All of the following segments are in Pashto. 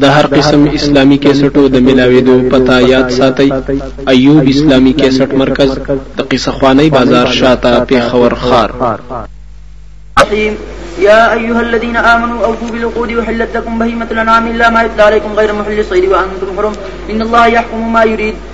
د هر قسم اسلامی کیسټو د ملاویدو پتا یاد ساتي ایوب اسلامی کیسټ مرکز د قصه خوانی بازار شاته پیښور خار يا أيها الذين آمنوا أوفوا بالعقود وحلت لكم بهيمة الأنعام إلا ما يتلى عليكم غير محل الصيد وأنتم حرم إن الله يحكم ما يريد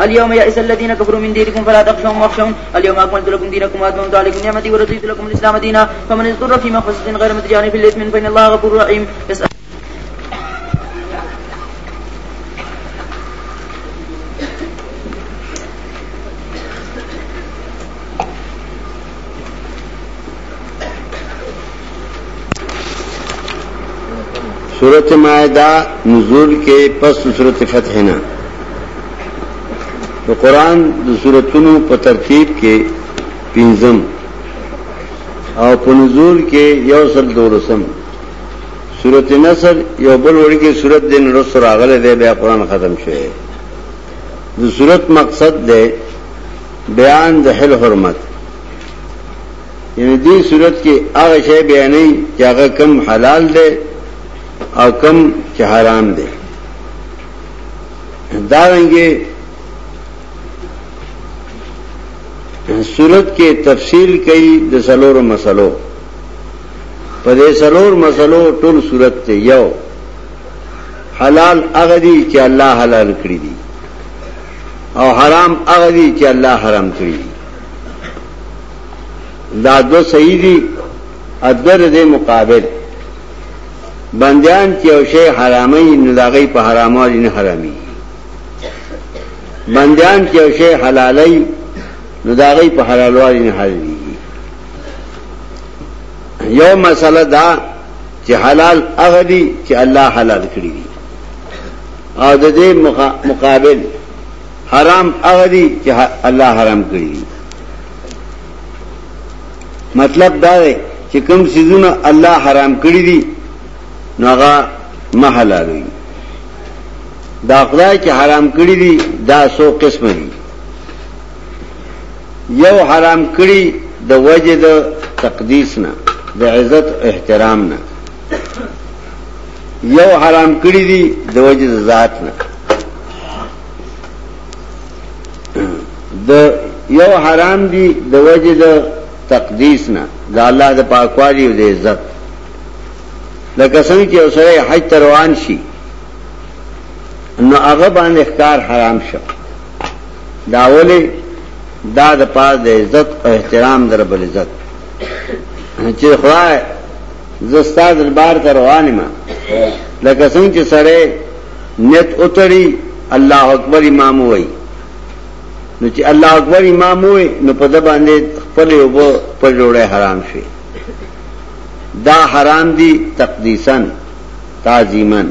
اليوم يئس الذين كفروا من دينكم فلا تخشوهم واخشون اليوم أكملت لكم دينكم وأتممت عليكم نعمتي ورضيت لكم الإسلام دينا فمن اضطر في مخفصة غير متجاني في الإثم فإن الله غفور رحيم يسأل سورت مائدہ نزول کے پس سورت فتح نا تو قرآن سورتنو په ترتیب کې پنځم او په نزول کې یو سل دولسم سورت نصر یو بل وړي کې سورت دین رسو راغله دی بیا قرآن ختم شوی د سورت مقصد دی بیان د حل حرمت یعنی دی صورت کې هغه شی بیانې چې هغه کم حلال دی او کم چې حرام دی دا رنګه صورت کې تفصیل کوي د سلور مسلو په دې سلور مسلو ټول صورت ته یو حلال هغه دي چې الله حلال کړی دي او حرام هغه دي چې الله حرام کړی دي دا دو صحیح دی ادر دے مقابل بندیان چې او شی حرامي نو دا غي په حرامو دي نه حرامي بندیان چې او شی حلالي نو دا غي په حلالو دي نه حلالي یو مسله دا چې حلال هغه دي چې الله حلال کړی دي او د دې مقابل حرام هغه دي چې الله حرام کړی دي مطلب دا دی چې کوم سيزونه الله حرام کړی دي نو هغه ما حلالوي دا خدای چې حرام کړی دي دا سو قسم دي یو حرام کړی د وجه د تقدیس نه د عزت احترام نه یو حرام کړی دي د وجه د ذات نه د یو حرام دی د وجه د تقدیس نه د الله د پاکوالی او د عزت لکه څنګه چې اوسره حج ته روان شي نو هغه باندې ښکار حرام شو دا ولې دا د پاز د عزت او احترام در بل عزت چې خدای زستا دربار ته روان ما لکه څنګه چې سره نیت اتړي الله اکبر امام وای نو چې الله اکبر امام وای نو په د باندې خپل یو په جوړه حرام شي دا حرام دي تقدیسا تعظیما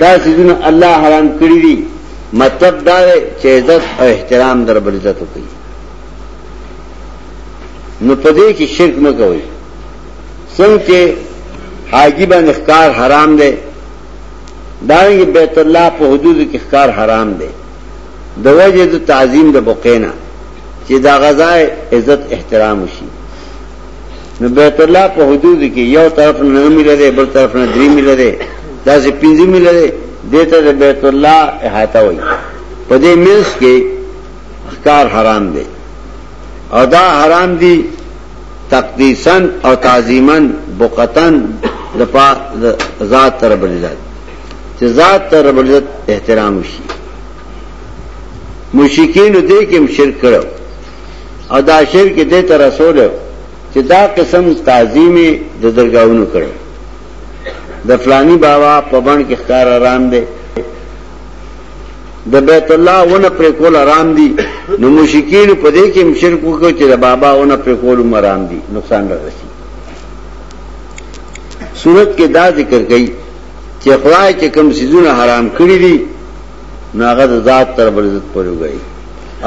دا سيزونه الله حرام کړی دي مطلب دا دی چې عزت او احترام در بل عزت وکړي نو په دې کې شرک مکوئ څنګه حاجی باندې ښکار حرام دی دارنګ بیت الله په حدود کې ښکار حرام دی د وجه د تعظیم د بقینا چې دا غزای عزت احترام وشي نو بیت الله په حدود کې یو طرف نه ملي دی بل طرف نه درې ملي دی دا چې پنځه ملي دی دته د بیت الله احاطه وي په دې منځ کې ښکار حرام دی او دا حرام دی تقدیسا او تعظیما بقتا د پا د ذات رب العزت چې ذات رب العزت احترام وشي مشرکین دې کې شرک کړو او دا شرک دې تر رسول چې دا قسم تعظیم د درگاہونو کړو د فلانی بابا په بڼ کې ښکار آرام دی د بیت الله ونه پر کول آرام دي نو مشکین په دې کې مشرک وکړي چې د بابا ونه پر کول مرام دي نقصان راځي صورت کې دا ذکر کړي چې خدای چې کوم سيزونه حرام کړی دي ناغه ذات تر بل عزت پورې وي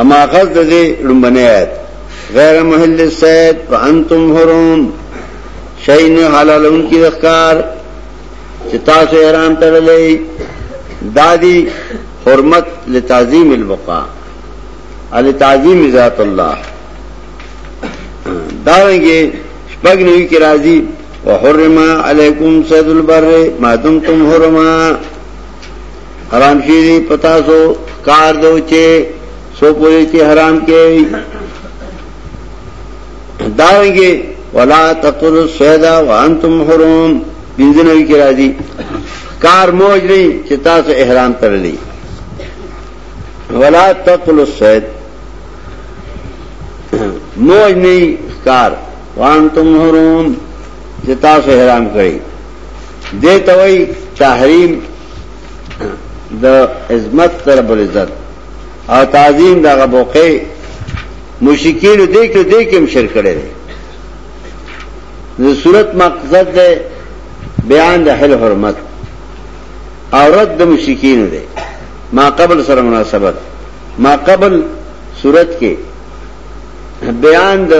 اما غز د دې لومبنه آیت غیر محل السید فانتم حرم شین حلالون کی ذکر چې تاسو احرام تړلې دادی حرمت لتعظیم البقاء علی تعظیم ذات الله داونګي شپږ نوې کې راځي وحرم علیکم صید البر ما دمتم حرما حرام شي دي پتا سو کار دوچه سو پوری چې حرام کې دارنګه ولا تقتلوا الصيد وانتم حرم بنځنه وی کرا دي کار موج نه چې تاسو احرام ترلی ولا تقتلوا الصيد موج نه کار وانتم حرم چې تاسو احرام کړی دې توي تحریم د عظمت رب العزت او تعظیم دغه بوقه مشرکین دې کې دې کې هم شرک کړي دي د صورت مقصد ده بیان د حل حرمت او رد د مشرکین ده ما قبل سره مناسبت ما قبل صورت کې بیان د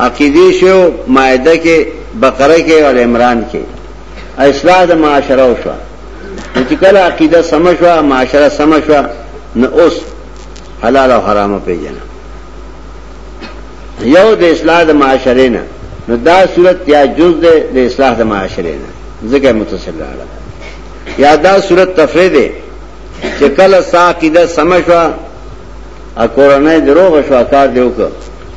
عقیده شو مائده کې بقره کې او عمران کې اصلاح د معاشره شو چې کله عقیده سم شو معاشره سم شو نو اوس حلال او حرام پیژنه یو د اصلاح د معاشره نه نو دا صورت یا جز ده د اصلاح د معاشره نه ځکه متصل راغله یا دا صورت تفرید ده چې کله ساقیده سمشوا ا کورنۍ دروغ شو کار دیو ک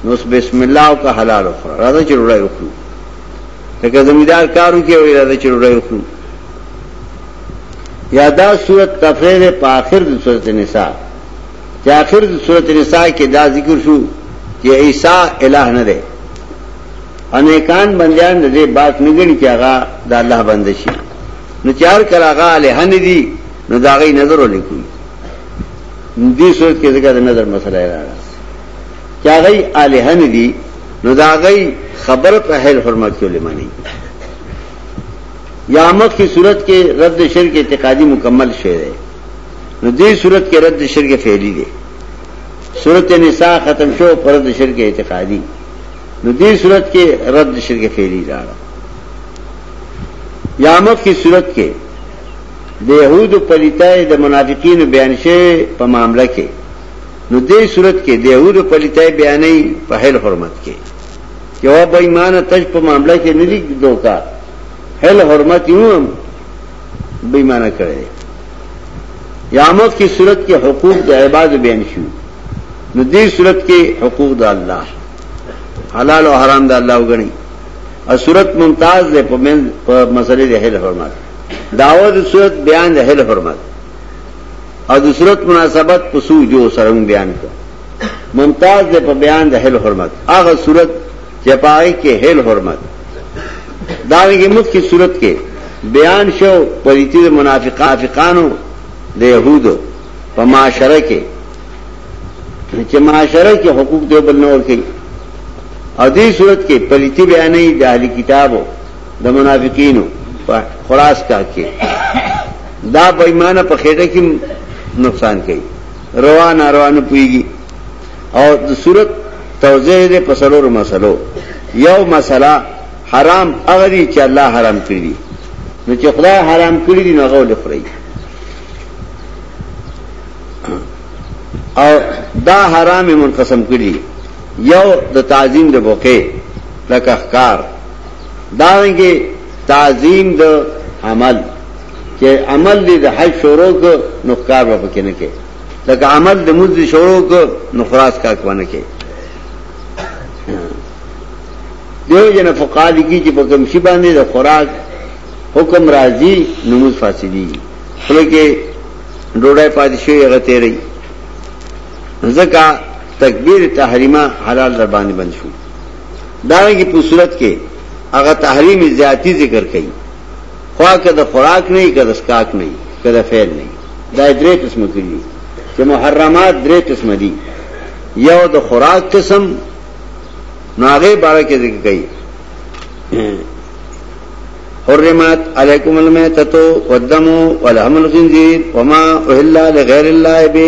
نو بسم الله او که حلال خور راځه چې روړی وکړو ته که زمیدار کارو کې وي راځه چې روړی وکړو یا دا صورت تفریح دے پا آخر دا صورت نساء چی آخر دا صورت نساء کی دا ذکر شو چی عیسیٰ الہ ندے انیکان بندیان دا دے بات نگنی چی آغا دا اللہ بندشی نو چار کر آغا الہ ندی نو دا غی نظر و لکوی دی صورت کی ذکر دا نظر مسئلہ ہے رانا چی آغای الہ ندی نو دا غی خبر پا حیل حرمت کیو لمانی یا مخ کی صورت کې رد شرک اعتقادي مکمل شوی دی نو دې صورت کې رد شرک فعلی دی صورت نساء ختم شو پر رد شرک اعتقادي نو دې صورت کې رد شرک فعلی راغله یا مخ کی صورت کې د يهودو پلیتای د منافقینو بیان شوی په معاملې کې نو دې صورت کې د يهودو پلیتای بیانې په هل حرمت کې یو به ایمان تج په معاملې کې نه لیک دوکا هل حرمت یو هم به ایمان کړی یامت کی صورت کې حقوق د عباد بیان شو نو دې صورت کې حقوق د الله حلال او حرام د الله وګڼي او صورت ممتاز ده په من په مسلې د هل حرمت داوود صورت بیان د هل حرمت او د صورت مناسبت په سوجو سره بیان کړ ممتاز دے پا بیان دا حل حرمت آغا صورت چه پا آئی کے حل حرمت دارنگی مخ کی صورت کے بیان شو پلیتی دا منافقانو دا یهودو پا معاشره کے چه معاشره کے حقوق دیو بل نور کی او دی صورت کې پلیتی بیانې د اهلی کتابو د منافقینو په خلاص کا کې دا بېمانه په خېټه کې نقصان کوي روا ناروا نه پويږي او د صورت توضیح دې په سلور مسلو یو مسله حرام هغه دي چې الله حرام کړی دي نو چې خدای حرام کړی دي نو غول خوري او دا حرام منقسم کړی یو د تعظیم د بوکه لکه ښکار دا رنګه تعظیم د عمل چې عمل دې د حج شروع کو نو کار به پکې نه کې لکه عمل د مز شروع کو نو خلاص کار کوونه کې دیو جن فقال کی چې په کوم شی باندې د خوراک حکم راځي نو مز فاسدي خلکه ډوډۍ پاتې شي هغه تیری ځکه تکبیر تحریمه حلال در باندې بند شو دانه کی په صورت کې هغه تحریم زیاتی ذکر کړي خوا که د خوراک نه که د سکاک نه که د فعل نه دا درې قسم کړي چې محرمات درې قسم دي یو د خوراک قسم ناغه باره کې ذکر کړي حرمت علیکم المیتتو والدمو والحم الخنزیر وما احلا لغیر اللہ بے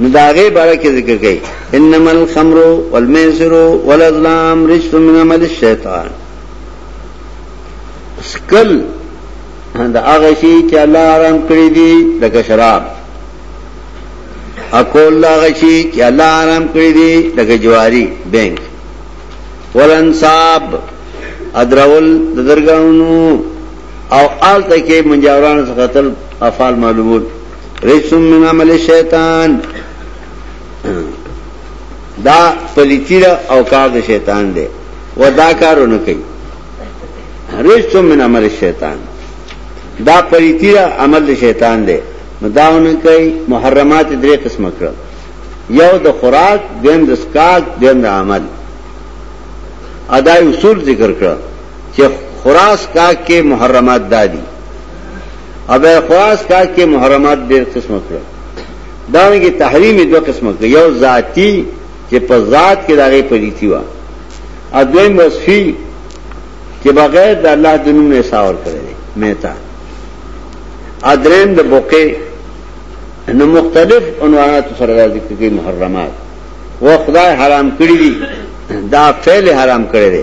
نو دا غي باره کې ذکر کوي انما الخمر والميسر والازلام رجس من عمل الشیطان سکل دا هغه شی چې الله حرام کړی دی لکه شراب اقول دا هغه شی چې الله حرام کړی دی لکه جواری بینک ولنصاب ادرول د درګاونو او آل تکي منجاوران څخه تل افعال معلومات رجس من عمل شیطان دا پلیتی دا او کار دا شیطان دے و دا کارو نکی رجس من عمل شیطان دا پلیتی دا عمل دا شیطان دے نو داو نکی محرمات درې قسم کړل یو د خوراک دیم د سکاک دیم د عمل ادای اصول ذکر کړ چې خراس کا کې محرمات دادي او به خاص کا کې محرمات ډېر قسم کړو دا نه کې تحریم دوه قسم کړو یو ذاتی چې په ذات کې دغه پلیتی و ا دویم وصفی چې بغیر د الله د نوم نه ساور کړی مهتا ادرین د بوکه نو مختلف عنوانات سره راځي کې محرمات و خدای حرام کړی دي دا فعل حرام کړی دی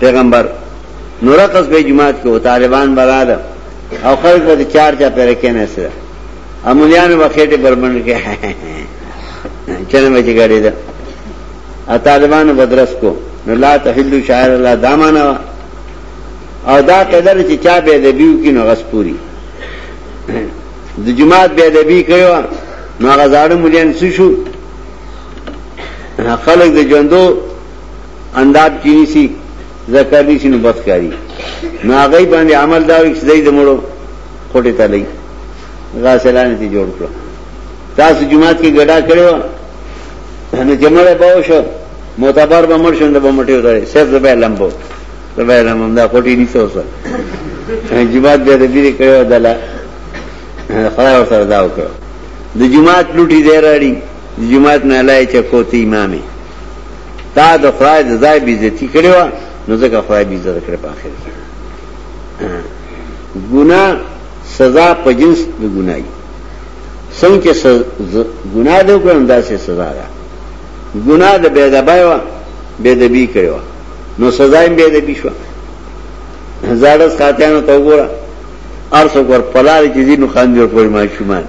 پیغمبر نو رقص به جماعت کې او طالبان براله او خلک به چار چا پیره کې نه سره امولیان به خېټه بربند کې چنه به جګړې ده ا طالبان بدرس کو نو لا تحل شاعر الله دامانا او دا قدر چې چا به د بیو کې نو غس پوری د جماعت به د بی کړو نو غزاړو مليان څه شو خلک د ژوندو انداب چینی سی زکر دی سی نبت کاری نو آغای باندې عمل داوی کسی دی دموڑو خوٹی تا لئی غاسلانی تی جوڑ کرو تاسو جماعت کی گڑا کرو نو جمعه باو شو معتبر به مر شوند به مټیو ته سیف زبې لمبو زبې لمبو دا کوټی دي څو سره جمعات به دې دې کړو دلا خدای ورته دا وکړو د جمعات لوټي دی راړي جمعات نه لای چې کوتی امامي تا د خدای د ځای بیزتی کړی و نو ځکه خدای بیزت کړی په اخر کې ګناه سزا په جنس د ګنای څنګه چې ګناه دی وکړم دا سه سزا ده ګناه د بے دبای و بے دبی کړی و نو سزا یې بے دبی شو زړه ساتیانو ته وګوره ارسو ور پلار چې دینو خان جوړ پوي ما شومان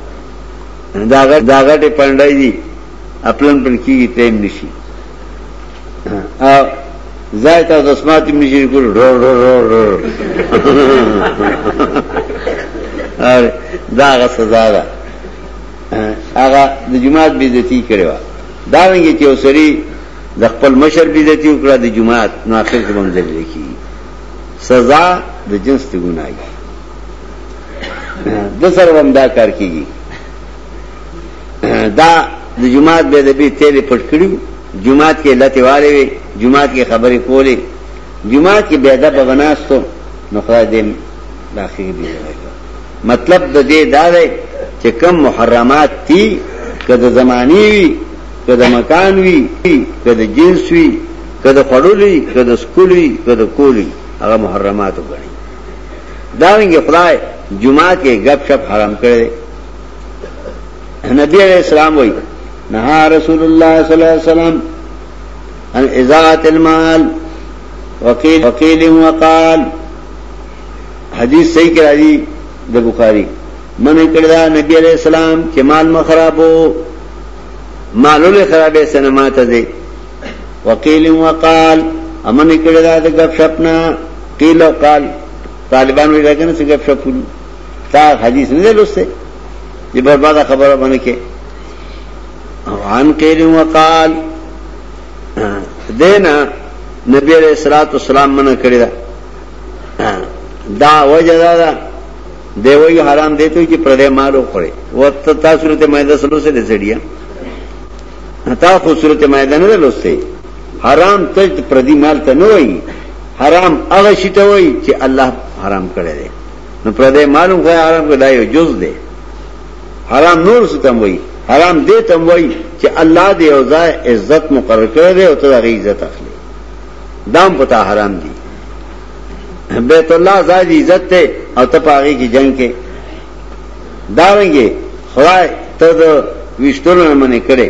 داغه داغه ټی پندای دي اپلن پر کیږي تیم نشي ا ځای ته د سمارټ میوزیک ګور ډور ډور ډور ار دا غ سزا ده هغه د جماعت بیزتی کړو دا ونګي چې اوسري د خپل مشر بیزتی وکړه د جماعت نو اخر کې باندې لیکي سزا د جنس ته ګناي د سره هم دا کار کیږي دا د جماعت به د بي تیرې پټ کړیو جماعت کې لته والے وي جماعت کې خبرې کولې جماعت کې بیا د بغناستو نو خدای دې داخلي دی مطلب د دې دا دی چې کم محرمات دي کده زمانی وي کده مکان وي کده جنس وي کده خړولي کده سکولي کده کولی هغه محرمات وګڼي دا رنګه خدای جمعه کې غب شپ حرام کړي نبی علیہ السلام وی نہا رسول اللہ صلی اللہ علیہ وسلم ان ازاعت المال وقیل وقیل وقال حدیث صحیح کرا دی دا بخاری من کردہ نبی علیہ السلام کہ مال میں خراب ہو مالو لے خراب ہے سنما تدے وقیل وقال امن کردہ دا گپ شپنا قیل وقال طالبان وی رکھنے سے گپ شپ تا حدیث نه لسته دی برباده خبره باندې کې عن قیل وقال دینا نبی علیہ الصلوۃ والسلام منع کړی دا دا وجه دا دا دی وی حرام دی ته چې پر دې مالو خوري وت تاسو ته مېده سلو سره سړیا تا خو صورت مېده نه لسته حرام تج پردی مال ته نه وای حرام هغه شی ته وای چې الله حرام کړی دی نو پردې معلوم خدای حرام کړ دا یو جز دی حرام نور څه تم وای حرام دې تم وای چې الله دې او ځای عزت مقرر کړی دی او ته دغه عزت اخلي دام پتا حرام دی بیت الله ځای دې عزت ته او ته پاره کې جنگ کې دارنګي خدای ته د وشتلو نه منې کړي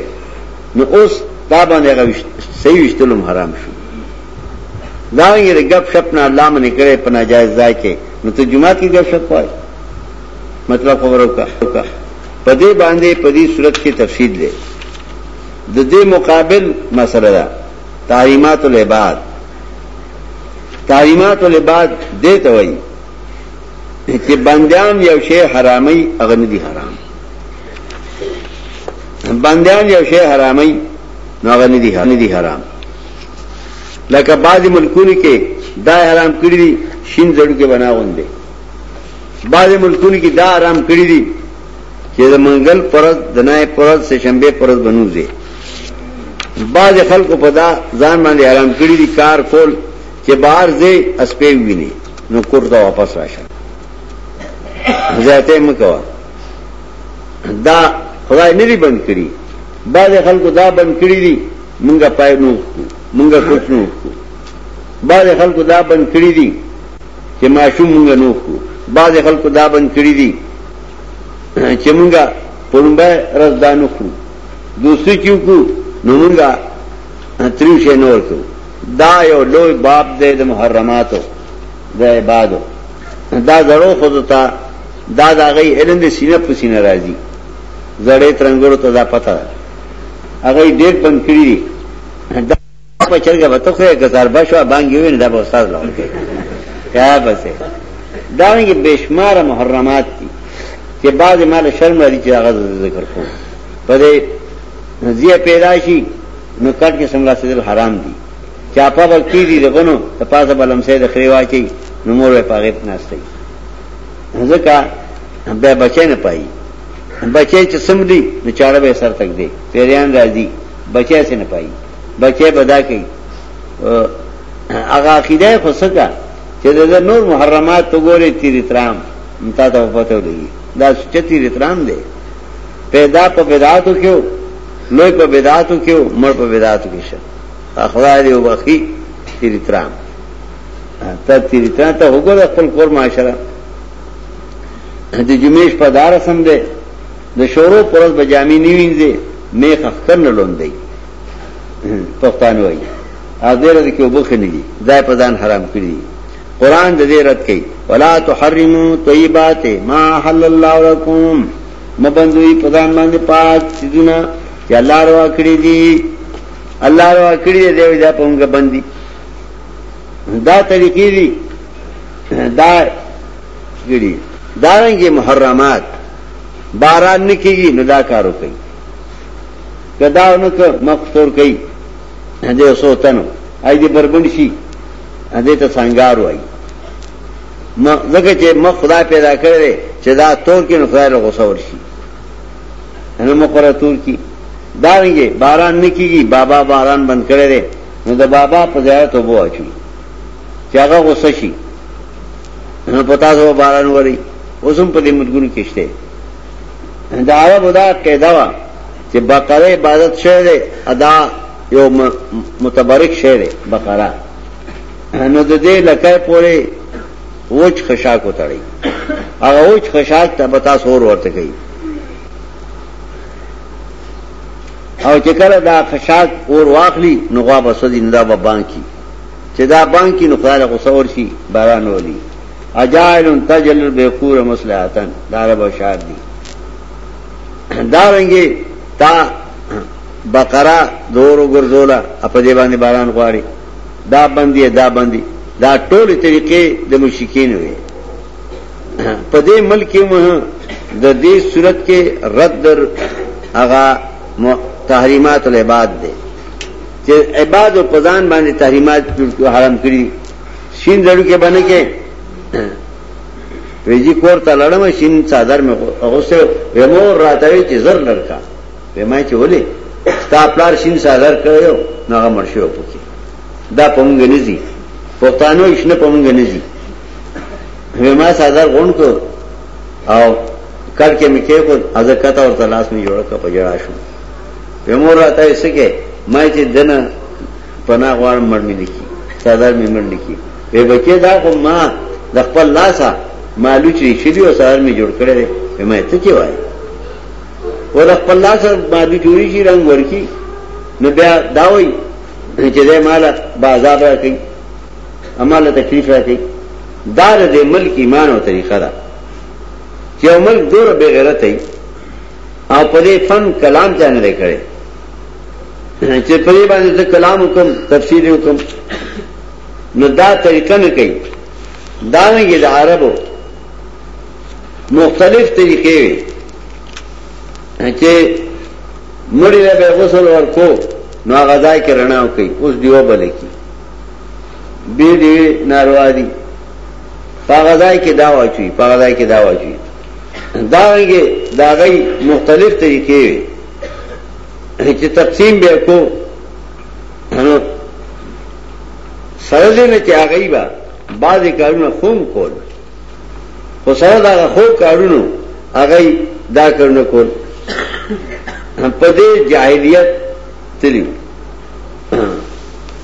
نو اوس دا باندې غوښته صحیح وشتلو حرام شو دارنګه د غب شپ نه الله منې کړي په ناجایز ځای کې نو ته جمعه کې غب شپ وای مطلب خبرو کا په دې باندې په دې صورت کې تفصیل دی د دې مقابل مسله ده تعلیمات العباد تعلیمات العباد دې ته وایي چې بندیان یو شی حرامي اغنه دي حرام بندیان یو شی حرامي نو اغنه دي حرام لکه بعضی ملکونو کې دا حرام کړی دي شین زړو کې بنا غوندې بعضی ملکونو کې دا حرام کړی دي چې د منګل پرد د نای پرد سه شنبه پرد بنوځي بعض خلکو په دا ځان باندې حرام کړی دي کار کول چې بهر ځي اسپې ویني نو کور ته واپس راشه زیاته مکوا دا خدای نه دی بند کړی بعض خلکو دا بند کړی دي منګه پای نو کو منګه کوچ نو کو بعض خلکو دا بند کړی دي چې ماشوم منګه نو کو بعض خلکو دا بند کړی دي چې منګه پرمبه رز دانو کو دوسری کیو کو نو منګه تریو شې نور کو دا یو لوی باب دی د محرماتو د عبادو دا زړو خود ته دا دا غي علم د سینې په سینې راځي زړې ترنګورو ته دا پته ده هغه ډېر بند کړی دی دا په چرګه وته خو یې ګزار بشو باندې وین دا به استاد لاو کې یا بس دا یې بشمار محرمات دي چې بعض مال شرم لري چې هغه ذکر کوم په دې زیه پیدا شي نو کټ کې سملا سیدل حرام دي چاپا وکړي دي دغنو ته پاسه بلم سید خري واچي نو مور په غیب ناشته ځکه به بچنه پایي بچے چې سم دی نو چاړه به سر تک دی پیریان راځي بچے سي نه پای بچے بدا کوي هغه عقیده خو سکا چې د نور محرمات تو ګوري تیر ترام متا ته پته ولګي دا چتیر ترام دی پیدا په بدعاتو کې لوی په بدعاتو کې مړ په بدعاتو کې شه خدای دې وبخي تیر ترام ته تیر ترام ته وګوره خپل کور معاشره د جمعې شپه دا رسم دی د شورو پر ورځ به جامې نه وینځي میخ اختر نه لوندي پښتانه وایي اذر د کې وبخ نه دي ځای په ځان حرام کړی قران د دې رد کوي ولا تحرموا طيبات ما حل الله لكم مبندوی په ځان باندې پاک سيدونه چې الله روا کړی دي الله روا کړی دی دوی دا پونګه بندي دا طریقې دي دا ګړي دارنګي محرمات باران نکېږي نو دا کارو کوي کدا نو که مقصور کوي دې سوتنو اې دې بربند شي دې ته څنګهار وای ما زکه چې مخ خدا پیدا کړې چې دا تور کې نو خدای له غوسه ورشي نو مقره تور کې دارنګي باران نکېږي بابا باران بند کړي نو د بابا په ځای ته وو اچي چې هغه غوسه شي په تاسو باران وری اوسم په دې ملګرو کې شته دا عربو دا قاعده وا چې بقره عبادت شوه دی ادا یو متبرک شوه دی بقره نو د دې لکه پوره وچ خشاک وتړي هغه وچ خشاک ته بتا سور ورته کوي او چې کله دا خشاک اور واخلي نو غوا بسدي نه دا بانکی چې دا بانک نو خدای له غوسه ورشي باران ولي اجائل تجل البقور مصلحتن دا عرب شعر دي دا رنګي تا بقره دورو ګرځولا په دې باندې باران غواړي دا باندې دا باندې دا ټول طریقې د مشکین وي په دې ملک کې مه د دې صورت کې رد در هغه تحریمات العباد دي چې عباد او پزان باندې تحریمات حرام کړی شین زړو کې باندې کې ویجی کور ته لړم شین صادر مې غوسه ومور راتوي چې زر لړکا ومای چې ولې ستا پلار شین صادر کړو ناغه مرشو پکې دا پمږ نه زی پښتانو شنه پمږ نه زی وما صادر غون کو او کړ کې مې کې کو ازکه تا ورته لاس مې جوړ کا پجړا شو په مور راته یې سکه ما چې دنه پنا غواړم مړ مې نکی سردار مې مړ نکی وې بچې دا خو ما د خپل لاسه مالو چې شلی او سردار مې جوړ کړی دی ما ته چې وای و د خپل لاسه مالو جوړی شي رنگ ورکی نو بیا دا وای چې دې مال بازار راکې اماله تکلیف راکې دار دې ملک ایمان او طریقه ده دا. چې عمل دور به غیرت ای او په دې فن کلام ته نه لري چې په دې باندې د کلام حکم تفسیر حکم نو دا طریقه نه کوي دا نه کې د عربو مختلف طریقې وي چې مړی له به غسل ورکو نو هغه ځای کې رڼا کوي اوس دیو بل کی به دې ناروا دي هغه ځای کې دا واچي هغه ځای کې دا واچي دارنګه دا غي مختلف طریقې وي چې تقسیم به کو سره دې نه چې هغه با بعضی کارونه خوم کول خو سره دا خو کارونو هغه دا کارونه کول په دې جاهلیت تلیو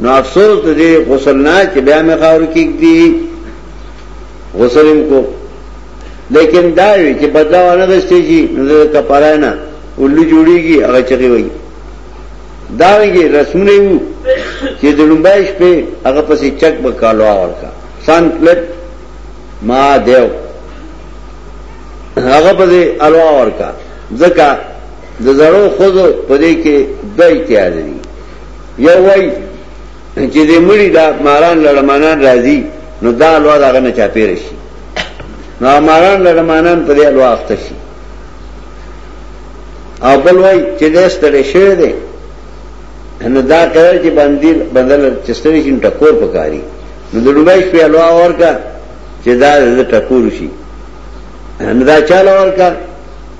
نو افسوس د دې غسل نه چې بیا مې خاور کېږدي غسل هم کو لیکن دا وی چې بدلا ونه غشتي شي نو د کفاره نه ولې جوړيږي هغه چغي وي دا ویږي رسمونه وو چې د لومبای شپې هغه پسې چک به کالو ورکا سان پلټ ما دیو هغه پسې الوا ورکا ځکه د زړو خود په دې کې دای تیار دي یو وای چې دې مړی دا ماران لړمانان راځي نو دا الوا داغه نه چاپیر شي نو ماران لړمانان په دې الوا اخته شي او بل وای چې دې ستړي شوی دی نو دا کړه چې باندې بدل چې ستړي شي ټکور پکاري نو د ډوبای په الوا اورګه چې دا د ټکور شي نو دا چاله اورګه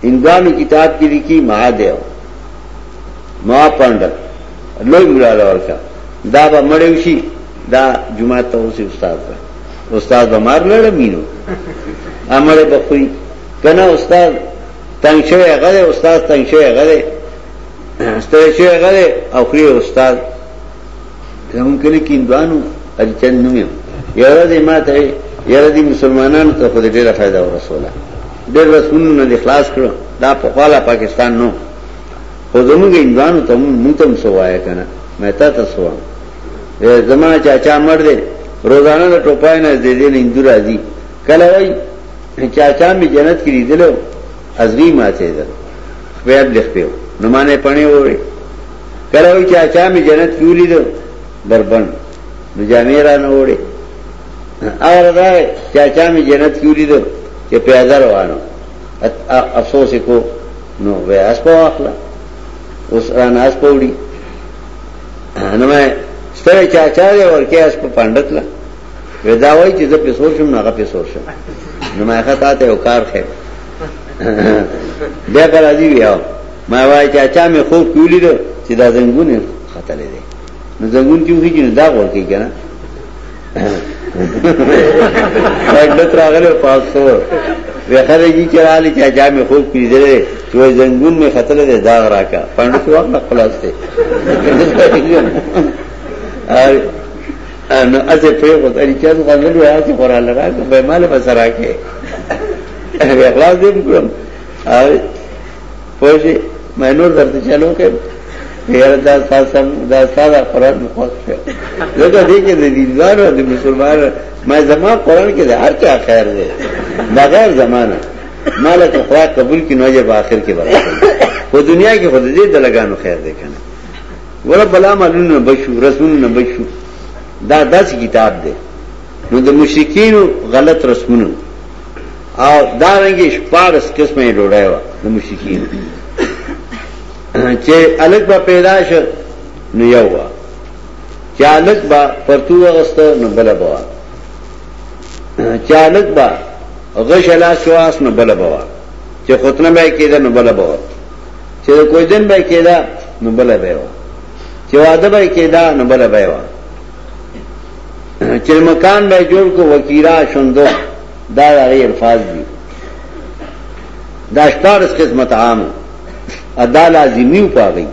انګامي کتاب کې لیکي ما دیو ما پاندل لوی مولا له ورکا دا به مړیو شي دا جمعه ته اوسې استاد ده استاد به مار لړ مينو امر به خوې کنه استاد تنگ شوی غره استاد تنگ شوی غره ستړي شوی غره او خوې استاد زمون کلی کې اندوانو اجتن نومیم یاره دې ماته یاره دې مسلمانانو ته خو دې ډیره فائدہ ورسوله ډیر رسولونه دې خلاص کړو دا په خاله پاکستان نو خو زمونږ اندوانو ته مونږ تم سوایا کنه مې تا ته سوا زما چاچا مړ دې روزانه د ټوپای نه دې دې اندو راځي کله وای چاچا می جنت کې لیدلو ازغی ماته ده خپل لخ پیو نو معنی پڼې وره کله وی چا چا می جنت کې ولید دربن نو جامې را نه وړي اور دا چا چا می جنت کې ولید چې پیدا روانو افسوس کو نو وې اس په واخلا اوس را نه اس پوړي نو مې ستړي چا چا دې ورکه اس په پاندت لا ودا وای چې زه په سور شم نه غا په سور شم نو مې خطا ته وکړ خې بیا کله دی ویاو ما وای چې اچا مې خوب کې ولید چې دا زنګون خطلې دی نو زنګون کې وږي نه دا غور کوي کنه ډاکټر راغله پاسو وخره جی چرالی چې اچا مې خوب کې دی چې زنګون مې خطلې دی دا راکا پاند څو وخت خلاص دی نو اسه په وخت اړي چې څنګه غوړل وای چې قران لرا به مال بسرا کې اخلاص دې کوم پوجي مې نور درته چلو کې یاره دا ساسم دا ساده قران مخوت شه دا دې کې د دیندارو د مسلمانانو ما زما قران کې د هر چا خیر دی دا غیر زمانہ مالک خدا قبول کی نوجه په اخر کې برابر په دنیا کې خود دې د لګانو خیر دی کنه ور بلا مالونه بشو رسولونه بشو دا داس کتاب دی نو د مشرکین غلط رسمونه او دارنګې شپارس قسمه یې ډوډۍ وه د مشرکین چې الګ به پیدا شو نو یو وه چې الګ به پرتو وغسته نو بل به وه چې الګ به غش لا شواس نو بل به وه چې ختنه به کېده نو بل به وه چې کوی دن به کېده نو بل به وه چې واده به کېده نو بل به وه چې مکان به جوړ کو وکیرا شوندو دا غي الفاظ دي دا شپارس قسمت عام ادا لازمی پاغي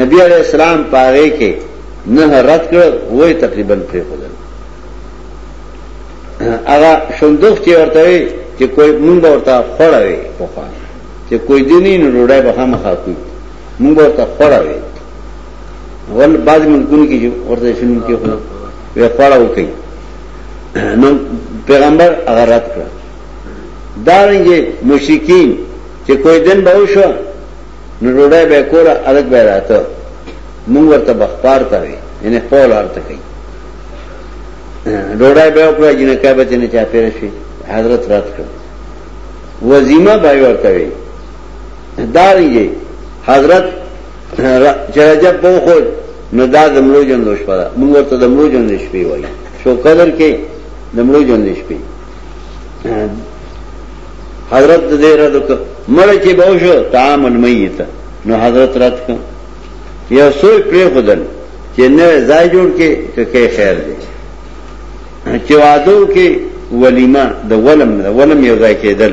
نبی علیہ السلام پاغي کې نه رد کړ وې تقریبا پرې خدل هغه شوندو چې ورته چې کوئی مونږ ورته خړوي په خوا چې کوئی دیني نو ډوډۍ به هم خاطو مونږ ورته خړوي ول بعض ملکونو کې ورته شنو کې خو وی خړه وکي نو پیغمبر هغه رات کړ دا رنګه مشرکین چې کوئی دن به وشو نو روړای به کوله الګ به راته موږ ورته بخپار تا وی یعنی قول ارته کوي روړای به وکړه جنہ کای به نه چا پیر شي حضرت رات کړ وزیمه به ورته وی دا رنګه حضرت چې رجب بو خو نو دا د مړو جون دوش پدا موږ ورته د مړو جون نشپی وای شو قدر کې د مړو جون نشپی حضرت دې را دک مړ کې بو شو تام المیت نو حضرت رات ک یا سوی پری خدل چې نه ځای جوړ کې کې خیر دی چې وادو کې ولیمه د ولم د ولم یو ځای کېدل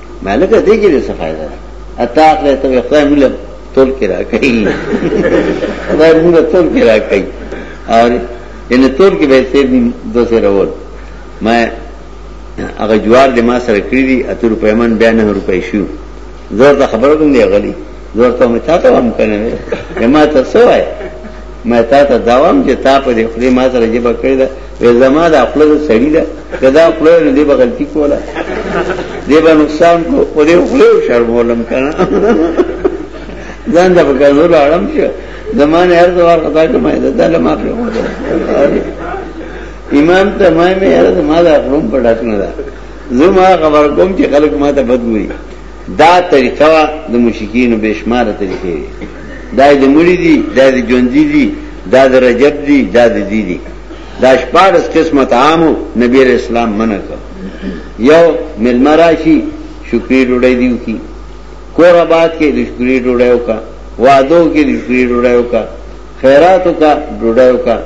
مالګه دې کې څه فائدہ ده اته اخره ته خدای موږ تول کې راکړي خدای موږ تول کې راکړي او ان تول کې به سیر دي دو سیر اول ما هغه جوار د ما سره کړی دي اته روپې من بیا نه روپې شو زور ته خبر کوم دی غلی زور ته متا ته هم کنه ما ته سوای ما ته دوام چې تا په دې خدای ما سره جبا کړی وې زما د خپل د سړی ده کدا خپل نه دی بغلتی کوله دی به نقصان کو او دی خپل شرمولم کنه ځان د بګلور اړم شه زمانه هر دوار خطا کمای ده دله ما په امام ته ما مې هر ما دا خپل پټاک نه ده زما خبر کوم چې خلک ما ته بدګوري دا طریقه وا د مشکینو بشمار طریقې دا د مړي دي دا د ژوندۍ دي دا د رجب دي دا د دي دي دا شپارس قسمه طعام نبی اسلام منع کړ یو ملما راشي شکرې ډوډۍ دیو کی کور آباد کې د شکرې ډوډۍ وکا وادو کې د شکرې ډوډۍ وکا خیرات وکا ډوډۍ وکا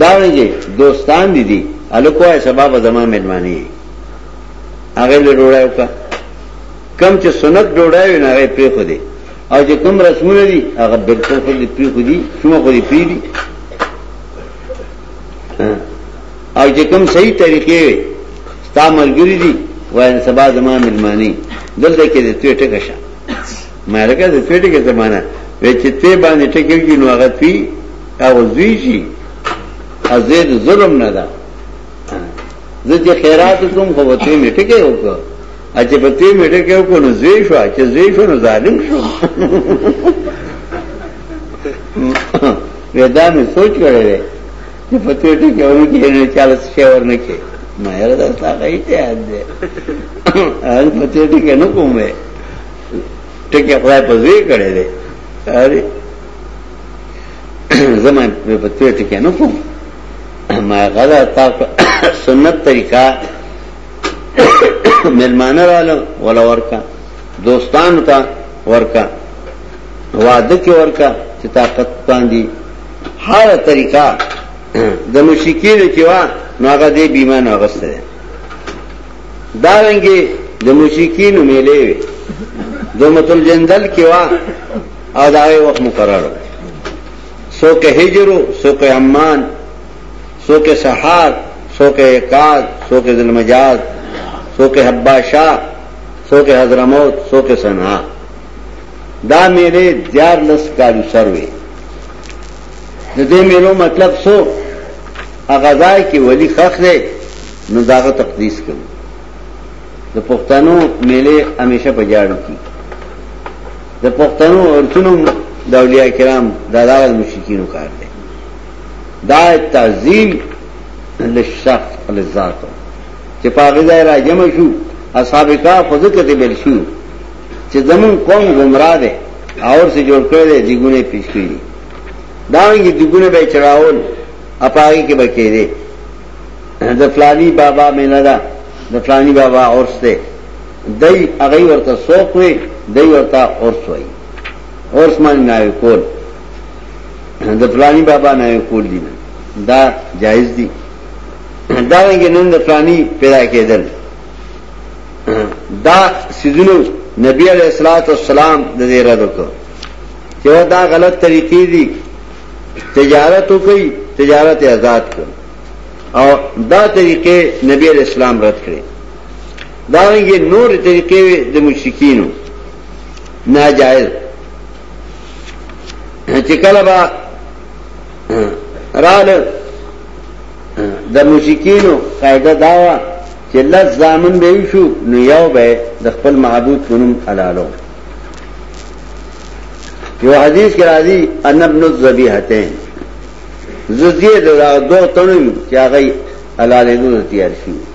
دا ویږي دوستان دي دي الکوه سبب زمام ملمانی هغه له ډوړای وکړه کم چې سنت ډوړای وي هغه پری خو دی او چې کم رسمونه دي هغه بالکل خو دې پری خو دي شومه خو دې پری دي او چې کم صحیح طریقې ستا مرګري دي وای سبا زما ملمانی دلته کې دې ټوټه کښه مې راګه دې ټوټه کې زمانہ وې چې ته باندې ټکیږي نو هغه پی هغه زوی شي ازید ظلم نه ده زه چې خیرات کوم خو وته می ټکه وکړه اچې په تی می ټکه وکړه نو زوی شو چې زوی شو نو ظالم شو ودا می سوچ کړی دی چې په تی ټکه ونه کې نه چاله شي ورنه کې ما یې دا تا کوي ته یاد دی هر په تی ټکه نه کومه ټکه خدای په زوی کړی دی اره زمای په تی ټکه نه کوم ما غدا تا سنت طریقہ ملمانه رالو ولا ورکا دوستان ته ورکا وعده کې ورکا چې طاقت باندې هر طریقہ د مشکین چې وا نو هغه دې بیمه نه غسته دا رنګي د مشکین ملې دومتل جندل کې وا او دا یو وخت مقرره څوک یې هجر و، څوک یې عمان، څوک یې سحار، څوک یې عکاظ، څوک یې ذوالمجاز، څوک یې حباشا، څوک یې حضرموت، څوک یې صنعا. دا میلې دیارلس کالو سر وې. د دې میلو مطلب څو هغه ځای کې ولی خخ دی نو داغه تقدیس کوي. د پښتنو میلې همیشه په جاړو کې د پښتنو ورتونو د اولیاء کرام د دغه مشرکینو کار دی دا تعظیم لشخص لذات چې پاغه ځای را جمع شو اصحاب کا خود کته بل شو چې زمون قوم گمراه دي اور سے جوړ کړی دی دیګونه پیش کړی دا یې دیګونه به چراول اپاغي کې بکې دي د فلانی بابا مینه ده د فلانی بابا اورسته دای هغه ورته سوق وي دای ورته اورس وي اورس معنی نه کول د پلاني بابا نه کول دي دا جایز دي دا رنګ نن د پلاني پیدا کېدل دا سيزونو نبی عليه الصلاه والسلام د دې رد وکړ چې دا غلط طریقې دي تجارت وکړي تجارت آزاد کړ او دا طریقې نبی عليه السلام رد کړې دارنګه نور طریقې د مشرکینو ناجائز چې کله با رال د مشرکینو قاعده داوا چې لږ ځامن به شو نو یو به د خپل معبود پونم حلالو یو حدیث کې راځي ان ابن الذبیحتین زدیه دا دوه تنو چې هغه حلالې دوه تیار شي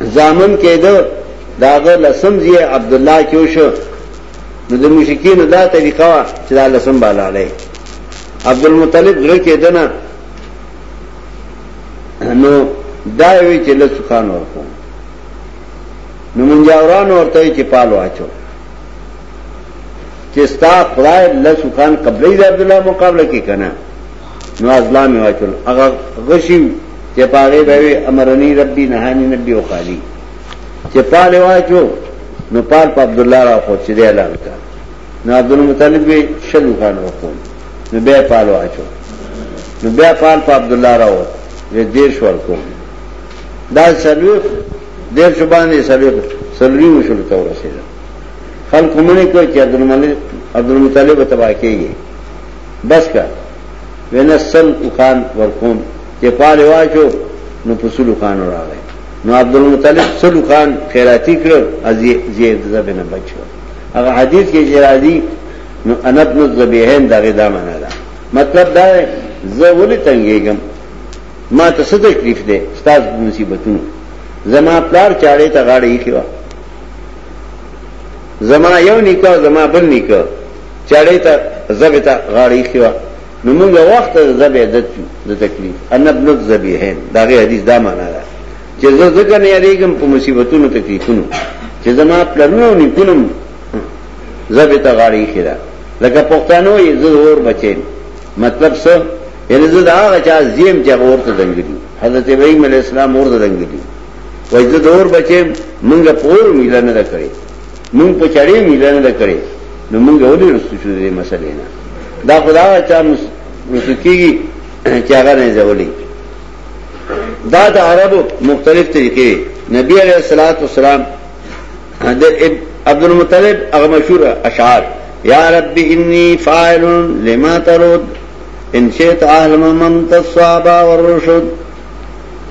زامن کېده داغه لسم زی عبد الله کیو شو نو د مشکین دا طریقه وا چې دا لسم بالا لای عبد المطلب زړه کېده نه نو دا وی چې لس خان ورکو نو منجاوران ورته چې پال واچو چې ستا خدای لس خان قبلې د عبد الله مقابله کې کنه نو ازلام یې واچول هغه غشي چې په هغې به وي امرني ربي نهاني نبي او خالي چې پال یې واچو نو پال په عبدالله را خو چې دی اعلان کړ نو عبدالمطلب یې شل اوښان وکړو نو بیا پال واچو نو بیا پال په عبدالله را وو وې دېرش ورکړو دا څلور دېرش باندې څلور څلوري وشول ته ورسېده خلکو منې کړ چې عبدالمطلب تباه کېږي بس کا وینا سل وکان ورکوم چې پاره واچو نو په سلو کان راغی نو عبد المطلب سلو کان خیراتی کړ از زید زبنه بچو هغه حدیث کې چې راځي نو انب نو ذبیحین دغه دا معنا ده مطلب دا زه ولې تنګېږم ما ته څه تکلیف ده ستاسو مصیبتونو زما پلار چاړې ته غاړې کیوا زما یو نیکو زما بل نیکو چاړې ته زبې ته غاړه ایښې وه نو موږ یو وخت د زبې عادت یو د تکلیف ان ابنک ذبیحین د هغې حدیث دا معنا ده چې زه ځکه نه یارېږم په مصیبتونو تکلیفونو چې زما پلرونه او نیکونه زبې ته غاړه ایښې ده لکه پښتانو یې زه اور بچیم مطلب څه یعنی زه د هغه چا زیم چې هغه اور ته دنګلي حضرت ابراهیم علیه السلام اور ته دنګلي وای زه د اور بچیم مونږ په اور میله نه ده کړې مونږ په چړې میله نه ده کړې نو مونږ ولې رسو شو دې مسلې نه دا خدا چا رسو کېږي چې هغه نه ځولې دا د عربو مختلف طریقې نبی علیہ الصلوۃ والسلام د عبد المطلب هغه مشهور اشعار یا رب انی فاعل لما ترد ان شئت اعلم من تصاب والرشد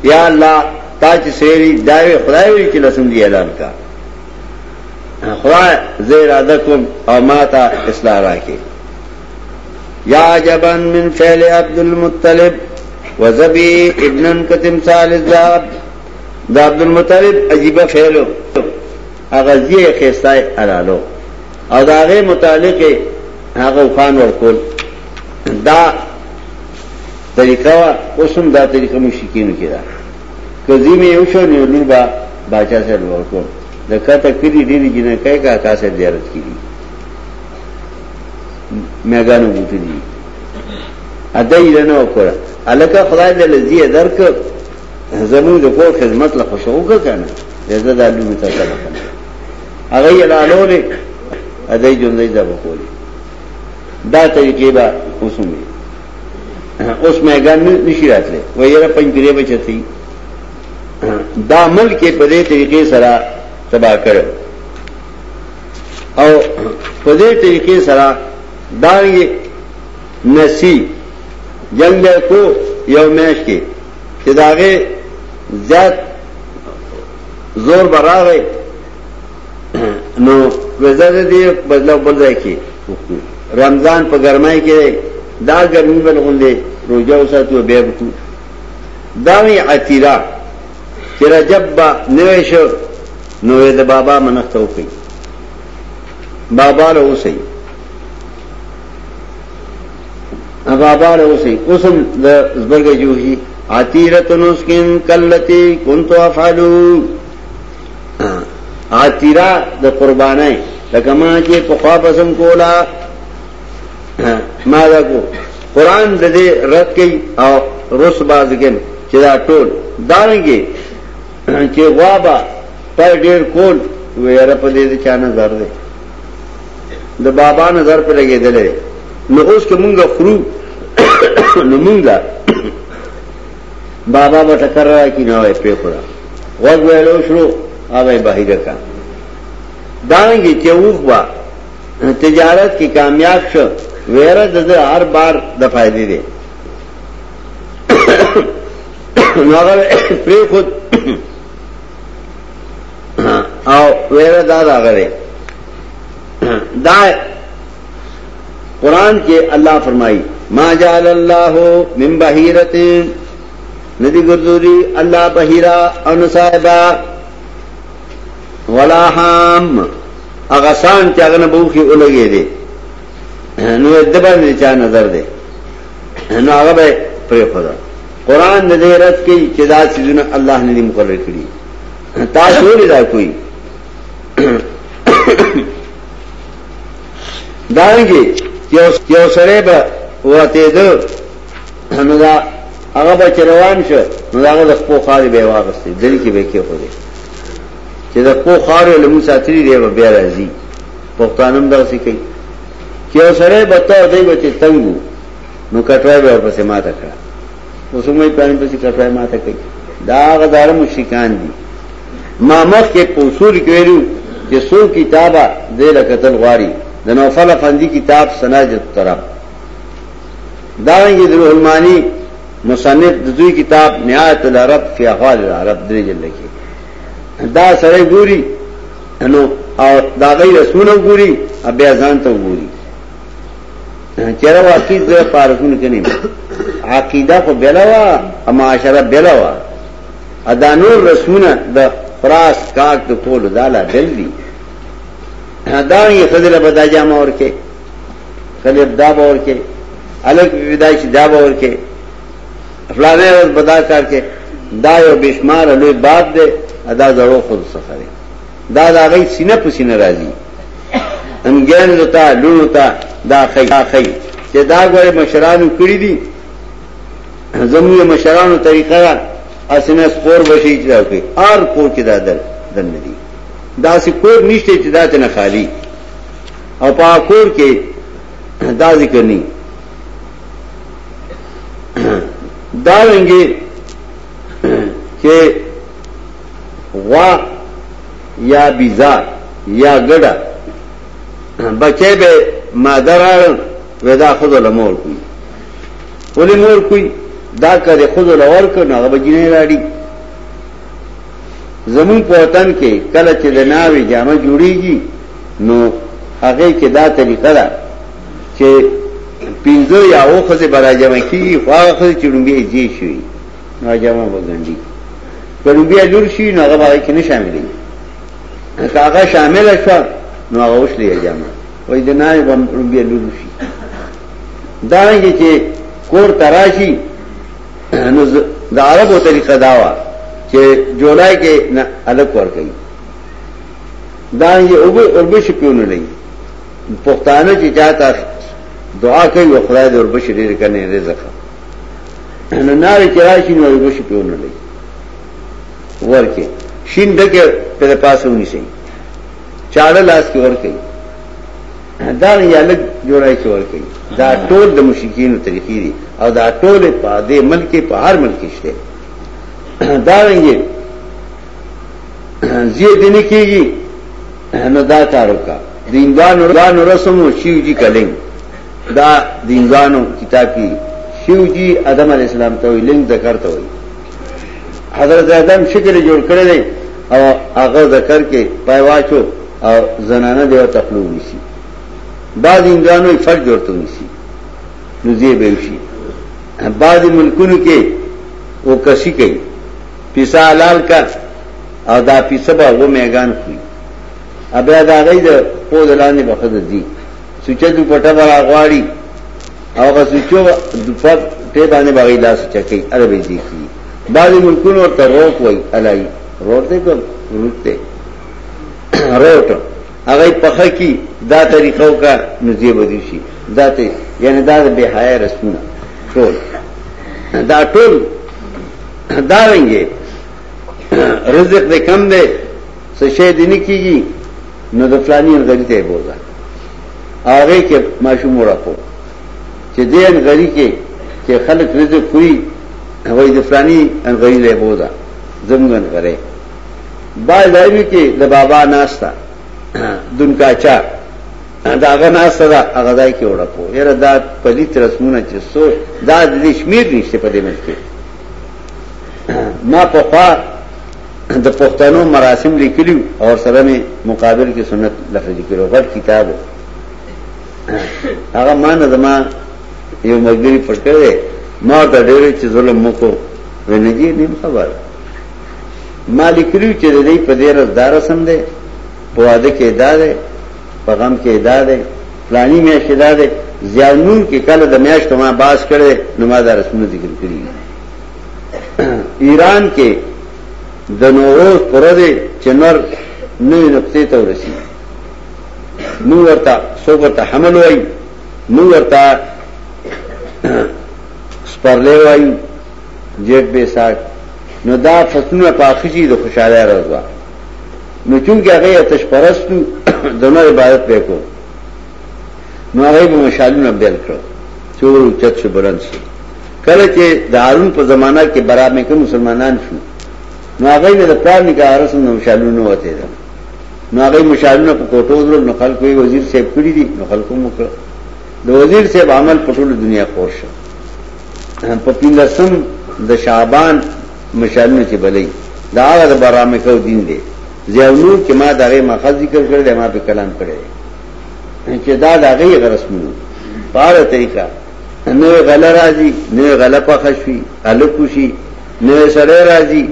یا الله تا چې سری دا خدای وی چې لسم دی اعلان کا خدا زه اراده کوم او ما ته اصلاح راکې یا عجبا من فعل عبد المطلب وزبی ابنن کتم سال الزاب دا عبد المطلب عجیب فعل هغه زی خستای الالو او دا غي متعلق هغه خان ورکول دا طریقہ اوسم دا طریقہ مشکین کې دا که زی می یو شو نو لور با باچا صاحب ورکوم د کته کلی ډېری جنکای کا کا صاحب زیارت کړي میګانو بوټي دي ادا یې نه وکړه الکه خدای دې لذي درک زموږ د کور خدمت له خوشو وکړنه زه د علوم ته کړم هغه یې لالوله ادا یې جون دې دا وکړي دا طریقې به اوسمه اوس میګان نشی راتله ویره پنځ پیری بچتی دا ملک په دې طریقې سره تبا کړو او په دې طریقې سره دانګي نسی جنگ به کو یو میش کې چې داغه زیات زور براغه نو وزه د دې بدلو بل ځای کې رمضان په ګرمای کې دا ګرمي بل غوندې روزه وساتو به وکړو دا وی عتیرا چې رجب با نوې شو نو د بابا منښت وکړي بابا له اوسې بابا له اوسې اوسم د زبرګ جوهي عتیرتن اسکن کلتی کنتو افعلو عطیرا د قربانای لکه ما چې په خوا پسم کولا ما دا کو قران د دې رد کړي او روس باز کې چې دا ټول دانګي چې غوابا پر ډیر کول ویره په دې چا نظر دی د بابا نظر په لګېدلې نو اوس کومګه خرو نو مونږه بابا به ټکر را کی نو یې پرې خورا غوږ ویلو شو هغه بهیګه کا دانګي چې وخوا تجارت کې کامیاب شو ویره د هر بار د فائدې دی نو هغه پرې خود او ویره دا راغره دا قرآن کې الله فرمایي ما جعل الله من بهیرت ندی ګرځوري الله بهیرا او نصایبا ولا حام اغسان چې هغه نه بوخي ولګي دي نو د باندې چا نظر دی نو هغه به پرې خدا قران د دې رات کې چې دا سيزونه الله نه دي مقرر کړی تاسو لري دا کوئی دارنګي یو یو سره به وته ده نو دا هغه به روان شو نو دا هغه د خپل خاري به واغستې دل کې به کې خو دې چې د خپل خاري له موږ ساتري دی به بیا راځي پښتانم دا څه کوي چې یو سره به ته دی به چې تنګو نو کټوي به ورپسې ماته کړه وسمه پانی پسی کفای ما تا کئی دا غزار مشرکان دی ما مخ کې پوسور کېلو چې سو کتابه دې لکتل غواړي د نوفل افندي کتاب سناجت طرف دا رنګي د روح المانی مصنف د دوی کتاب نهایت العرب فی احوال العرب درې جلد کې دا سره ګوري نو او دا غي رسول ګوري بیا ځان ته ګوري چیرې واقعي د پارکونو کې نه عقیده خو بلوا اما عشره بلوا ادا نور رسمونه د فراس کاک د کول دالا بل دي دا یې خدله بدا جامه ورکه خدله دا باور کې الګ بدای چې دا باور کې فلانه ور بدا کار کې دا یو بشمار لوی باب دی ادا زړو خود سفر دا دا غي سینه په سینه راځي انګین لتا لونو تا دا خی دا خی چې دا غوړي مشرانو کړی دي زموږ مشرانو طریقه را اسنه سپور بشي چې دا کوي ار کور کې دا در دن دي دا سې کور نشته چې دا ته نه خالی او په کور کې دا ذکر نه دا رنګي چې غوا یا بیزا یا ګډه بچه به ماده راړن ودا خود له مور کوي ولې مور کوي دا کړي خود له ور کو نه بجنه راړي زمون په وطن کې کله چې د ناوي جامه جوړیږي نو هغه کې دا طریقه ده چې پینځه یا اوخه برا جمع کیږي خو هغه چې لومبي جی شي نو جمع بغنډي کله بیا لور شي نو هغه باندې کې نه شاملې که هغه شامل شو نو هغه اوس لري جمع وای د نائب هم بیا لور شي دا یې چې کور تراشي نو د عربو طریقه دا و چې جولای کې نه الګ ور کوي دا یې او به اور به شي پیونه لګي پښتانه چې چاته دعا کوي خدای دې اور به شي ډېر کنه رزق نو ناوی چې راشي نو یو شي پیونه لګي ورکه شین دغه په پاسه ونی سي چاړه لاس کې ورکه دا یا لګ جوړای کې ورکه دا ټول د مشکین طریقې دي او دا ټول په دې ملک په هر ملک شته دا رنګي زیه دین کېږي نو دا کارو کا دیندانو رسمو شیو جی کلنګ دا دینزانو کتاب کی شیو جی ادم علیہ السلام ته وی لنګ ذکر ته وی حضرت ادم شکل جوړ کړی دی او هغه ذکر کې پای واچو او زنانه دی او تخلو وسی بعض انګانو یې فرج ورته وسی نو زی به شي بعض ملکونو کې او کشي کوي پیسا حلال کړ او دا پیسه به و میګان کوي ابیا دا غي د پود لاندې بخد دي سوچه دو پټه برا غواړي او هغه سوچو دو پټ ته باندې باغی لاس چکی اره به دي کی بعض ملکونو ورته روک وای الای روټ دی کوم روټ دی روټ هغه پخه کی دا طریقو کا نزی بدی شي دا ته یعنی دا به حیا رسمونه ټول دا ټول دا رنګه رزق دې کم دی څه شي دې نه کیږي نو د فلانی غری ته بوزا هغه کې ماشوم ورکو چې دې غری کې چې خلک رزق خوري هغه د فلانی غری له بوزا زمګن غره با ځای کې د بابا ناشتا دونکا چا دا هغه ناشتا دا هغه ځای کې ورکو یره دا پلیت رسمونه چې سو دا د شمیر نشته په دې ملک کې ما په خوا د پښتنو مراسم لیکلیو او سره می مقابل کې سنت لفظ لیکلو غټ کتاب هغه ما نه زما یو مګری پر کړی ما ته ډېر چې ظلم وکړو ونګي نیم خبر ما لیکلیو چې د دې په دې رز دار سم ده په واده کې ادا ده په غم کې ادا ده پلانی مې شدا ده زیانون کې کله د میاشتو ما باس کړي نو ما دا رسمونه ذکر کړی ایران کې د نوروز پر دې چنور نوې نقطې ته ورسی نو ورته سو ورته حمل وای نو ورته سپرلې وای جیټ به سات نو دا فصلونه پاخشي د خوشاله راځه نو چونکه هغه آتش پرستو دنه عبادت وکړو نو هغه مشالونه بیل کړو چور چت شو بلند شو کله چې د هارون په زمانہ کې برا مې کوم مسلمانان شو نو هغه نه د پلان نکاح رسم نو مشالونه وته ده نو هغه مشالونه په کوټو درو نو خلکو یې وزیر صاحب کړی دي نو خلکو مو کړ د وزیر صاحب عمل په ټول دنیا خور شو په پیلسم د شعبان مشالونه چې بلې دا هغه د برا مې کو دین دی زیونو چې ما دغه مخه ذکر کړل ما په کلام کړی چې دا دغه رسمونو په اړه طریقه نوې غله راځي نوې غله پخه شي الکو شي نوې سړی راځي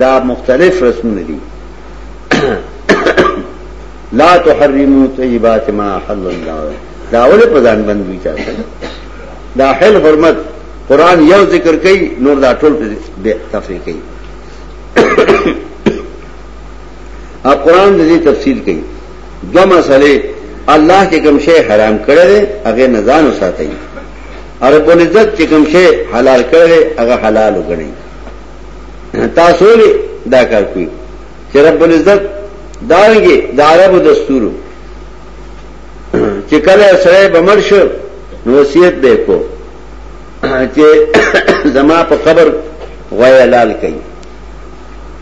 دا مختلف رسمونه دي لا تحرموا طيبات ما حل الله دا اول په ځان باندې تاسو دا حل حرمت قران یو ذکر کوي نور دا ټول به تفریح کوي او قران دې تفصیل کوي دو مسئله الله چې کوم شی حرام کړی دی هغه نه ځان وساتي رب العزت چې کوم شی حلال کړی هغه حلال وګڼي تاسو لري دا کار کوي چې رب العزت دارنګي د عربو دستور چې کله سره بمر شو وصیت به کو چې زما په قبر غوی حلال کړي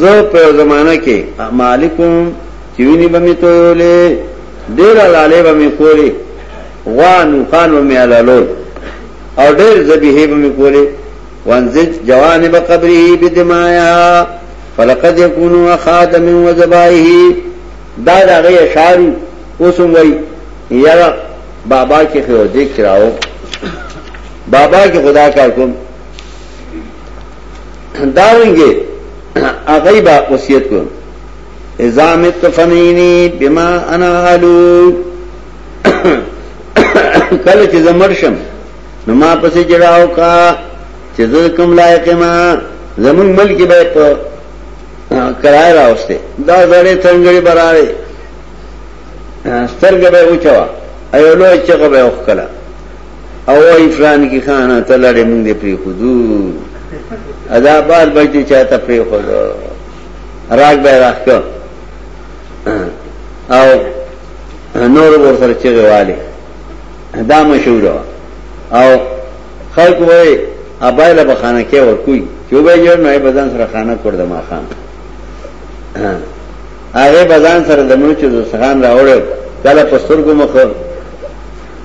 زه په زمانہ کې مالکم چې ویني به می تویولې ډېر لاله به می کولې غوانو خان به می علالو او ډېر ذبیحه به می کولې وانزج جوانب قبره بدمایا فلقد يكون اخاد من وذبائه دا دا غي اشعار اوسم وای یاره بابا کې خو دې کراو بابا کې خدا کار کوم دارنګه هغه با وصیت کو اذا مت فنینی بما انا علو کله چې زمرشم نو ما پسې جړاو کا چې زه کوم لایق ما زمون ملک به په کرای راوسته دا زړې څنګه براره سترګې به اوچوا ایو لوی چې به وکړه او وای فلان کی خانه ته لړې مونږ دې پری خودو ادا بال بچی چاته پری خودو راګ به راخو او نور ور سره چې غواړي دا مشهور او خلق وای ابایل به خانه کې ور کوي چې به یو نه بدن سره خانه کړ د ما خان هغه بدن سره د مونږ چې د سخان راوړل کله پستر کو مخ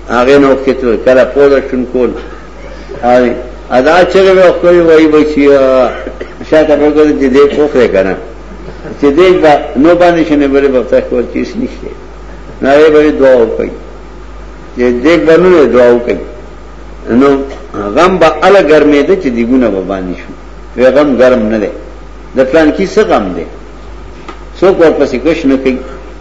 هغه نو کې ته کله پوره شون کول هاي ادا چغه به کوي وای بچي شاته په ګل دې دې پوخره کنه چې دې با نو باندې شنه بلې په تاسو ور کیس نشته نه یې به دعا وکړي چې دې بنو دعا وکړي نو غم به ال ګرمې دې چې دیګونه به باندې شو وی غم ګرم نه دی د پلان کې څه غم دی څوک ورپسې کوښښ نه کوي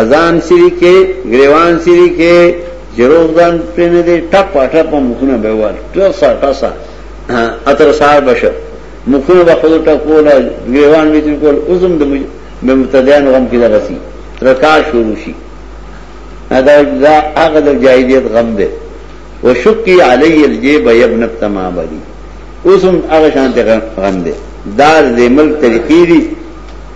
اذان سری کې غریوان سری کې جروغ دان پرنه دې ټپ ټپ مخونه به وال ټسا ټسا اتر سار بشه مخونه به خود ټکول غریوان به تر کول اوسم د مبتدیان غم کې درسي رکا شروع شي ادا دا هغه د جاهلیت غم دی وشکی علی الجیب یبن التمابدی اوسم هغه شانته غم دی دار دې ملک طریقې دي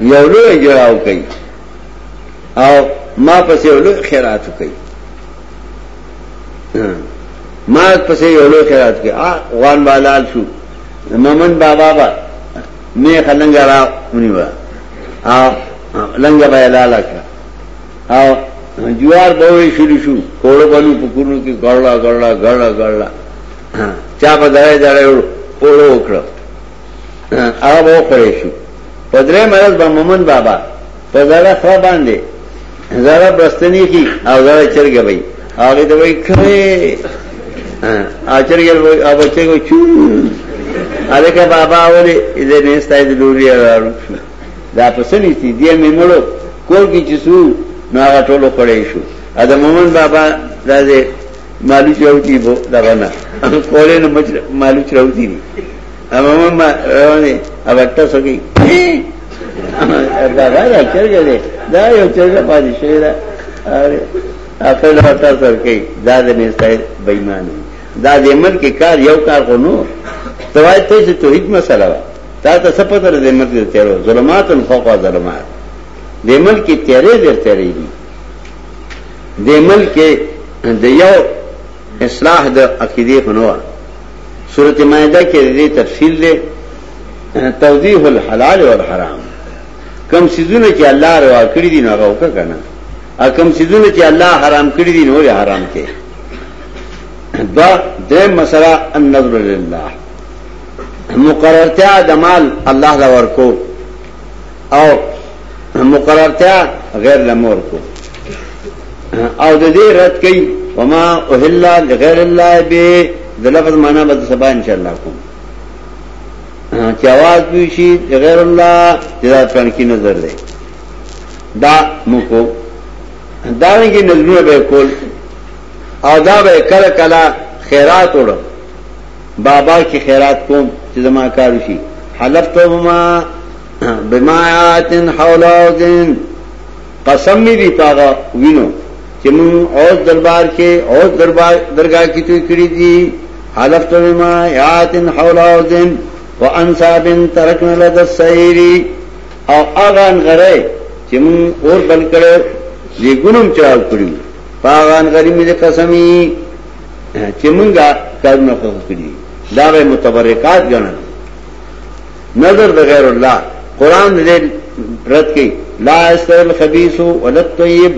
یو لوی جوړاو کوي او ما پسې یو لوی خیرات کوي ما پسې یو لوی خیرات کوي غوان بالال شو ممن بابا با نه خلنګ را ونیو او لنګ به لاله او جوار بوي شروع شو کوړو بلو پکونو کې ګړلا ګړلا ګړلا ګړلا چا په دای دای وړو وکړو هغه به وخوړې شي په درې مرز به مومن بابا په زړه خره باندې زړه برستنی کی او زړه چرګه وي هغه ته وایي کړي اچرګل وایي او بچو چو الکه بابا ولې دې نه ستای د لوري راو دا پسنې دي دې مې مړو کول کی چې سو نو هغه ټولو کړې شو ا د مومن بابا دا دې مالو چوتي بو دا نه کولې نو مالو چوتي اما مما روانه اب اټه سګي دا دا چرګه دې دا یو چرګه پاتې شي دا اره خپل اټه سر کوي دا دې نه ستای بېمان دا دې مل کې کار یو کار کو نو توای ته چې توحید مسله وا تا ته سپتر دې مل کې تیرو ظلمات فوق ظلمات دې مل کې تیرې دې تیرې دي دې مل کې د یو اصلاح د عقیده خنوه سورت مائدہ کے دے تفصیل دے توضیح الحلال والحرام کم سیزونه چې الله روا کړی دي نو هغه وکړه کنه ا کم سیزونه چې الله حرام کړی دي نو حرام ته دا د مسله النظر لله مقررتیا د مال الله دا ورکو او مقررتیا غیر لمور کو او د دې رد کوي وما اهل لغیر الله به د لفظ معنا به سبا ان شاء الله کوم چې आवाज وی شي غیر الله چې دا پلان کې نظر دی دا مکو دا نه کې نظر به کول او دا به کله کله خیرات وړو بابا کی خیرات کوم چې زما کار وشي حلفت بما بما آتن حول اوزن قسم می دی پاغه وینو چې مون اوس دربار کې اوس دربار درگاه کې توي کړی دي حلفت بما آتن حول اوزن وانصاب ترکنا لد السيري او اغان غره چې مون اور بل کړو دې ګونم چاو کړو پاغان غری می قسمی چې مونږه کارونه خو کړی دا غي متبرکات ګڼل نظر د غیر الله قران دې رد کړي لا استوی الخبيث ولا الطيب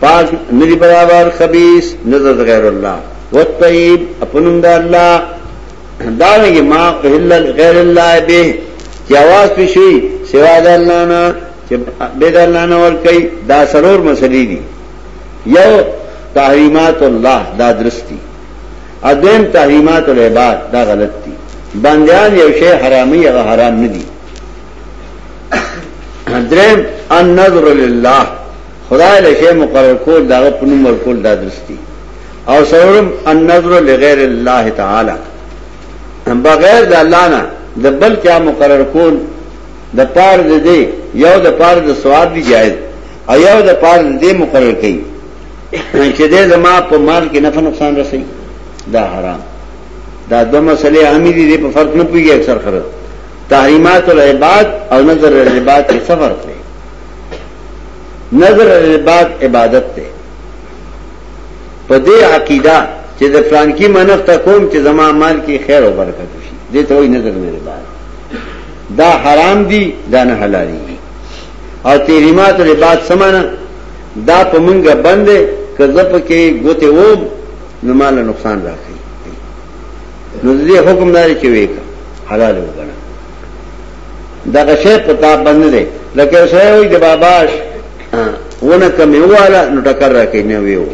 پاک ندی برابر خبيث نظر د غیر الله والطيب اپنم د الله دا نه ما الا غیر الله به چې आवाज پېښي سوا د الله نه چې به د الله نه ور کوي دا سرور مسلې دي یو تحریمات الله دا درست دي ادم تحریمات العباد دا غلط دي بندیان یو شی حرامي هغه حرام نه دي درم النظر لله خدای له شی مقرر کول دا په نوم ورکول دا درست دي او سورم النظر لغیر الله تعالی بغیر د الله نه د بل چا مقرر کول د پار د دې یو د پار د ثواب دی جایز او یو د پاره د دې مقرر کړي چې دې زما په مال کې نفع نقصان رسي دا حرام دا دو مسئلې عامې دي په فرق نه پويږي اکثر خلک تحریمات العباد او نظر العباد کې څه فرق دی نظر العباد عبادت دی په دې عقیده چې د پلان کې منف ته کوم چې زما مال کې خیر او برکت وشي دې ته وایي نظر العباد دا حرام دي دا نه حلال دي او تیریمات دې بعد سمانه دا په منګه بند کزه پکې ګوته و نو مال نقصان راکړي نو دې حکم دار چې وې حلال وګڼه دا غشه پتا بند دې لکه سره وي د باباش ونه کمې واله نو ټکر راکې نه ویو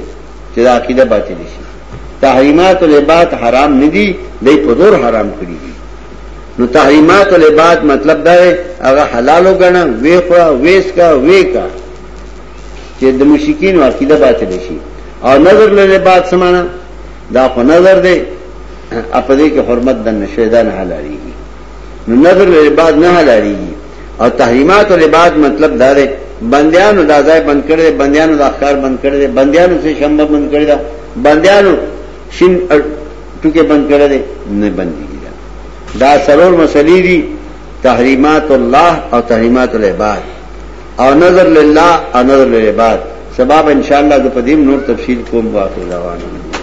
چې دا عقیده باطل شي تحریمات العباد حرام ندي دای په دور حرام کړی نو تحریمات العباد مطلب دا ہے اگر حلال ہو گنا وے خورا ویس کا وے کا کہ د مشکین عقیدہ بات رشی اور نظر لے بات سمانا دا خو نظر دے اپدے کے حرمت دن نشیدہ نہ حلالی گی نو نظر لے بات نہ حلالی گی اور تحریمات اور عباد مطلب دا دے بندیانو دا ځای بند کړی بندیانو دا ښکار بند کړی بندیانو سے شنبه بند کړی بندیانو شین ټوکې بند کړی دی نه بندېږي دا دا څلور مسلې دي تحریمات الله او تحریمات العباد او نظر لله او نظر للعباد سبب ان شاء الله د پدیم نور تفصیل کوم واخر روانه